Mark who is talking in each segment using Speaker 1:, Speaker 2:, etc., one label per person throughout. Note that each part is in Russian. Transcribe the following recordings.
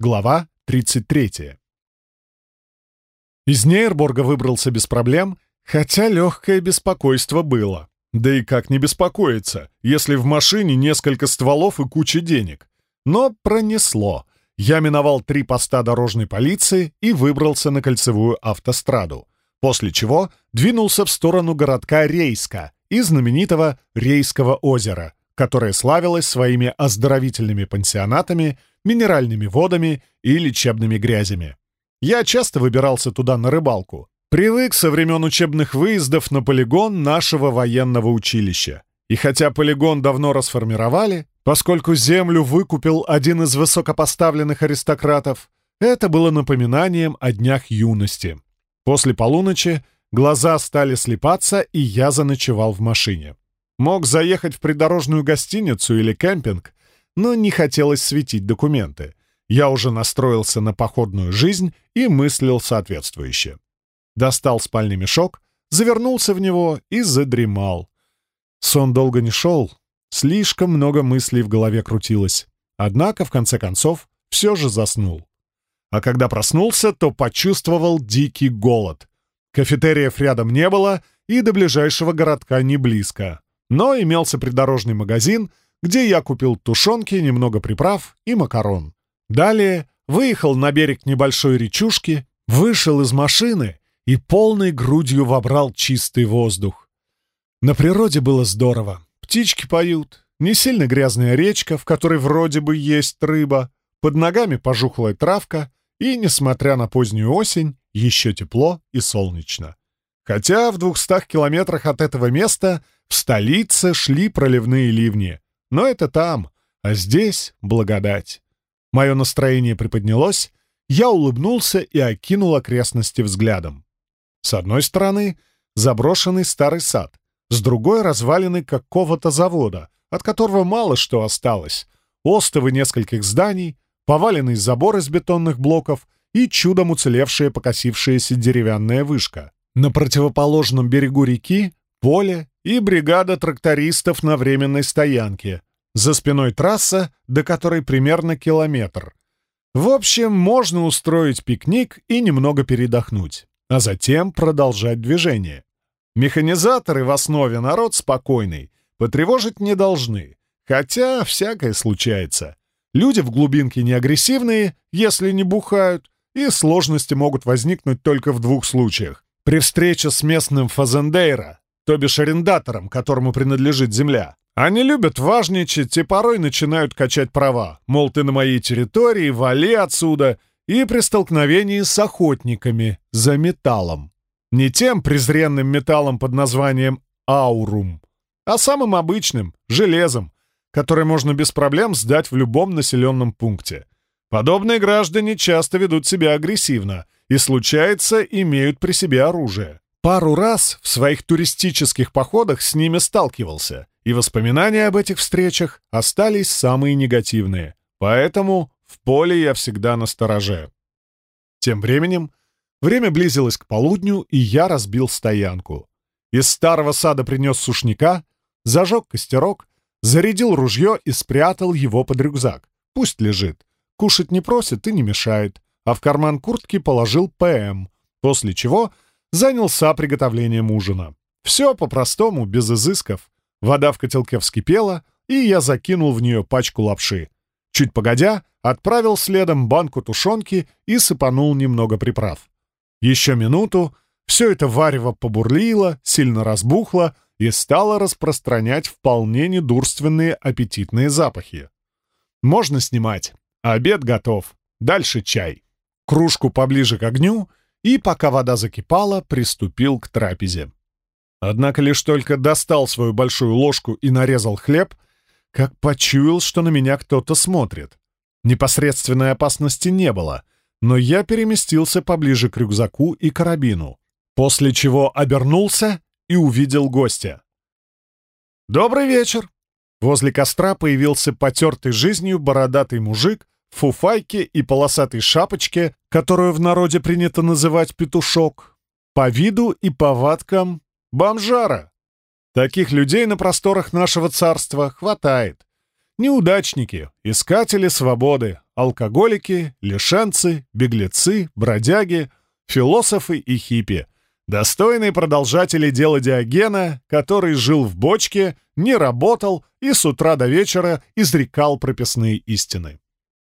Speaker 1: Глава 33. Из Нейрборга выбрался без проблем, хотя легкое беспокойство было. Да и как не беспокоиться, если в машине несколько стволов и куча денег. Но пронесло. Я миновал три поста дорожной полиции и выбрался на кольцевую автостраду, после чего двинулся в сторону городка Рейска и знаменитого Рейского озера, которое славилось своими оздоровительными пансионатами, минеральными водами и лечебными грязями. Я часто выбирался туда на рыбалку, Привык со времен учебных выездов на полигон нашего военного училища. И хотя полигон давно расформировали, поскольку землю выкупил один из высокопоставленных аристократов, это было напоминанием о днях юности. После полуночи глаза стали слепаться, и я заночевал в машине. Мог заехать в придорожную гостиницу или кемпинг, но не хотелось светить документы. Я уже настроился на походную жизнь и мыслил соответствующе достал спальный мешок, завернулся в него и задремал. Сон долго не шел, слишком много мыслей в голове крутилось. Однако, в конце концов, все же заснул. А когда проснулся, то почувствовал дикий голод. Кафетериев рядом не было, и до ближайшего городка не близко. Но имелся придорожный магазин, где я купил тушенки, немного приправ и макарон. Далее выехал на берег небольшой речушки, вышел из машины и полной грудью вобрал чистый воздух. На природе было здорово. Птички поют, не сильно грязная речка, в которой вроде бы есть рыба, под ногами пожухлая травка, и, несмотря на позднюю осень, еще тепло и солнечно. Хотя в двухстах километрах от этого места в столице шли проливные ливни. Но это там, а здесь благодать. Мое настроение приподнялось, я улыбнулся и окинул окрестности взглядом. С одной стороны — заброшенный старый сад, с другой — развалины какого-то завода, от которого мало что осталось, остовы нескольких зданий, поваленный забор из бетонных блоков и чудом уцелевшая покосившаяся деревянная вышка. На противоположном берегу реки — поле и бригада трактористов на временной стоянке. За спиной трасса, до которой примерно километр. В общем, можно устроить пикник и немного передохнуть а затем продолжать движение. Механизаторы в основе народ спокойный, потревожить не должны, хотя всякое случается. Люди в глубинке не агрессивные, если не бухают, и сложности могут возникнуть только в двух случаях. При встрече с местным фазендейро, то бишь арендатором, которому принадлежит земля. Они любят важничать и порой начинают качать права. Мол, ты на моей территории, вали отсюда, и при столкновении с охотниками за металлом. Не тем презренным металлом под названием аурум, а самым обычным — железом, которое можно без проблем сдать в любом населенном пункте. Подобные граждане часто ведут себя агрессивно и, случается, имеют при себе оружие. Пару раз в своих туристических походах с ними сталкивался, и воспоминания об этих встречах остались самые негативные. Поэтому в поле я всегда на стороже. Тем временем время близилось к полудню, и я разбил стоянку. Из старого сада принес сушняка, зажег костерок, зарядил ружье и спрятал его под рюкзак. Пусть лежит. Кушать не просит и не мешает. А в карман куртки положил ПМ, после чего занялся приготовлением ужина. Все по-простому, без изысков. Вода в котелке вскипела, и я закинул в нее пачку лапши. Чуть погодя, отправил следом банку тушенки и сыпанул немного приправ. Еще минуту, все это варево побурлило, сильно разбухло и стало распространять вполне недурственные аппетитные запахи. Можно снимать. Обед готов. Дальше чай. Кружку поближе к огню, и, пока вода закипала, приступил к трапезе. Однако лишь только достал свою большую ложку и нарезал хлеб — как почуял, что на меня кто-то смотрит. Непосредственной опасности не было, но я переместился поближе к рюкзаку и карабину, после чего обернулся и увидел гостя. «Добрый вечер!» Возле костра появился потертый жизнью бородатый мужик фуфайке и полосатой шапочке, которую в народе принято называть петушок. По виду и повадкам — бомжара. Таких людей на просторах нашего царства хватает. Неудачники, искатели свободы, алкоголики, лишенцы, беглецы, бродяги, философы и хиппи. Достойные продолжатели дела Диогена, который жил в бочке, не работал и с утра до вечера изрекал прописные истины.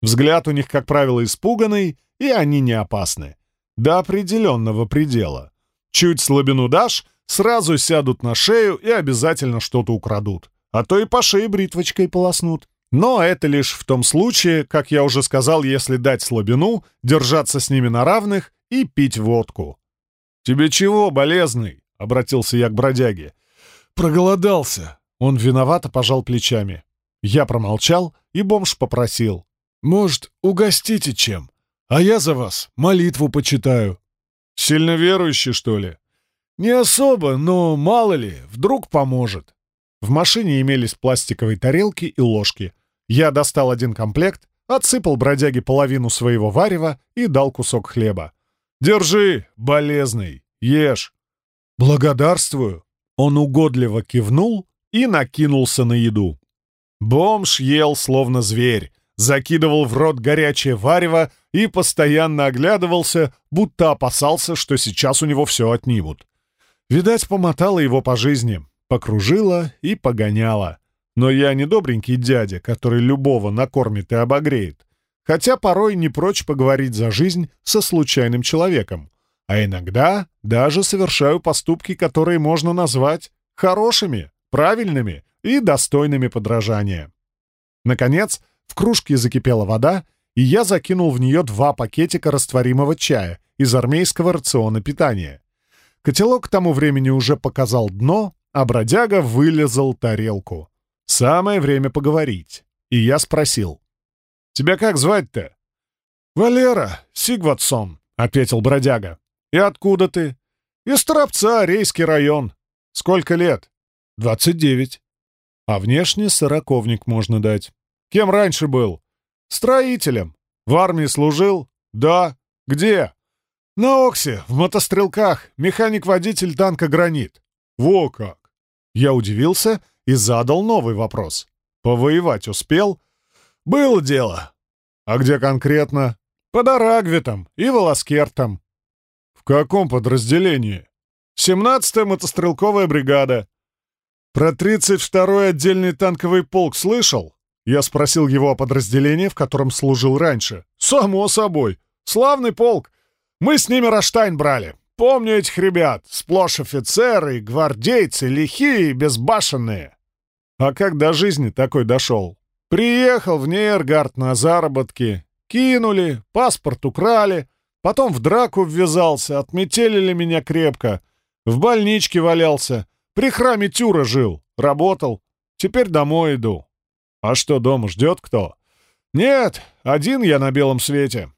Speaker 1: Взгляд у них, как правило, испуганный, и они не опасны. До определенного предела. Чуть слабину дашь, сразу сядут на шею и обязательно что-то украдут. А то и по шее бритвочкой полоснут. Но это лишь в том случае, как я уже сказал, если дать слабину, держаться с ними на равных и пить водку. «Тебе чего, болезный?» — обратился я к бродяге. «Проголодался». Он виновато пожал плечами. Я промолчал, и бомж попросил. «Может, угостите чем? А я за вас молитву почитаю». «Сильно верующий, что ли?» «Не особо, но мало ли, вдруг поможет». В машине имелись пластиковые тарелки и ложки. Я достал один комплект, отсыпал бродяге половину своего варева и дал кусок хлеба. «Держи, болезный, ешь». «Благодарствую». Он угодливо кивнул и накинулся на еду. Бомж ел словно зверь, закидывал в рот горячее варево и постоянно оглядывался, будто опасался, что сейчас у него все отнимут. Видать, помотала его по жизни, покружила и погоняла. Но я не добренький дядя, который любого накормит и обогреет. Хотя порой не прочь поговорить за жизнь со случайным человеком. А иногда даже совершаю поступки, которые можно назвать хорошими, правильными и достойными подражания. Наконец, в кружке закипела вода, и я закинул в нее два пакетика растворимого чая из армейского рациона питания. Котелок к тому времени уже показал дно, а бродяга вылезал тарелку. Самое время поговорить. И я спросил. «Тебя как звать-то?» «Валера Сигватсон», — ответил бродяга. «И откуда ты?» «Из Торопца, Рейский район». «Сколько лет?» «Двадцать девять». «А внешне сороковник можно дать». «Кем раньше был?» «Строителем». «В армии служил?» «Да». «Где?» «На Оксе, в мотострелках, механик-водитель танка «Гранит». «Во как!» Я удивился и задал новый вопрос. «Повоевать успел?» «Было дело». «А где конкретно?» «Под Арагвитом и Волоскертом». «В каком подразделении?» «17-я мотострелковая бригада». «Про 32-й отдельный танковый полк слышал?» Я спросил его о подразделении, в котором служил раньше. «Само собой. Славный полк. Мы с ними Раштайн брали. Помню этих ребят. Сплошь офицеры, гвардейцы, лихие и безбашенные. А как до жизни такой дошел? Приехал в Нейргард на заработки. Кинули, паспорт украли. Потом в драку ввязался, отметелили меня крепко. В больничке валялся. При храме Тюра жил, работал. Теперь домой иду. А что, дома ждет кто? Нет, один я на белом свете.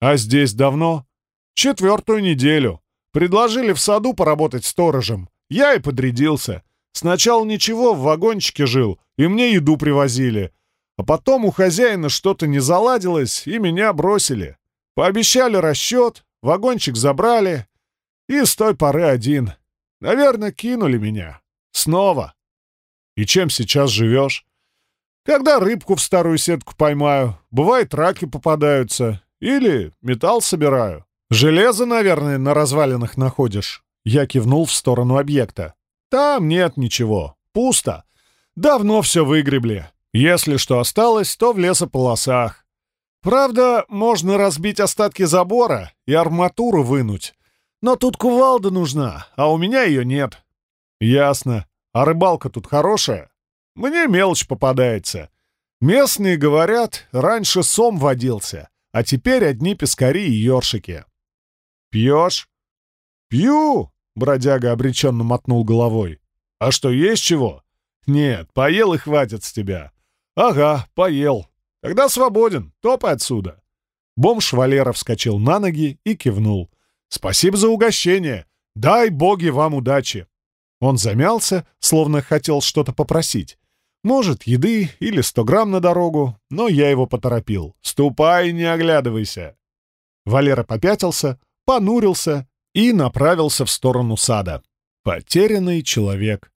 Speaker 1: А здесь давно? Четвертую неделю. Предложили в саду поработать сторожем. Я и подрядился. Сначала ничего, в вагончике жил, и мне еду привозили. А потом у хозяина что-то не заладилось, и меня бросили. Пообещали расчет, вагончик забрали, и с той поры один. Наверное, кинули меня. Снова. И чем сейчас живешь? Когда рыбку в старую сетку поймаю, бывает раки попадаются, или металл собираю. «Железо, наверное, на развалинах находишь?» Я кивнул в сторону объекта. «Там нет ничего. Пусто. Давно все выгребли. Если что осталось, то в лесополосах. Правда, можно разбить остатки забора и арматуру вынуть. Но тут кувалда нужна, а у меня ее нет». «Ясно. А рыбалка тут хорошая?» «Мне мелочь попадается. Местные говорят, раньше сом водился, а теперь одни пескари и ёршики. «Пьешь?» «Пью!» — бродяга обреченно мотнул головой. «А что, есть чего?» «Нет, поел и хватит с тебя». «Ага, поел. Тогда свободен, топай отсюда». Бомж Валера вскочил на ноги и кивнул. «Спасибо за угощение. Дай боги вам удачи». Он замялся, словно хотел что-то попросить. Может, еды или сто грамм на дорогу, но я его поторопил. «Ступай, не оглядывайся». Валера попятился, понурился и направился в сторону сада. Потерянный человек.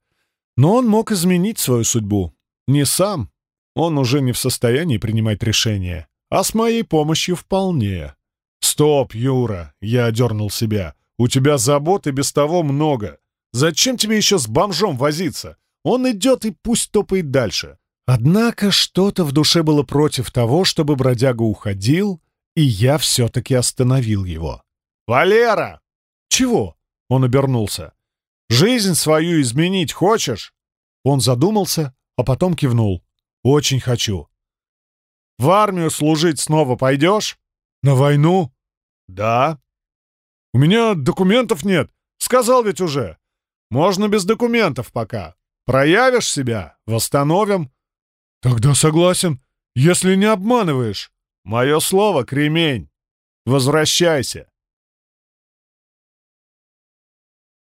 Speaker 1: Но он мог изменить свою судьбу. Не сам, Он уже не в состоянии принимать решения, а с моей помощью вполне. «Стоп, Юра!» — я одернул себя. «У тебя забот и без того много. Зачем тебе еще с бомжом возиться? Он идет и пусть топает дальше». Однако что-то в душе было против того, чтобы бродяга уходил, и я все-таки остановил его. «Валера!» «Чего?» — он обернулся. «Жизнь свою изменить хочешь?» Он задумался, а потом кивнул. «Очень хочу». «В армию служить снова пойдешь?» «На войну?» «Да». «У меня документов нет. Сказал ведь уже. Можно без документов пока. Проявишь себя — восстановим». «Тогда согласен, если не обманываешь». «Мое слово, кремень. Возвращайся».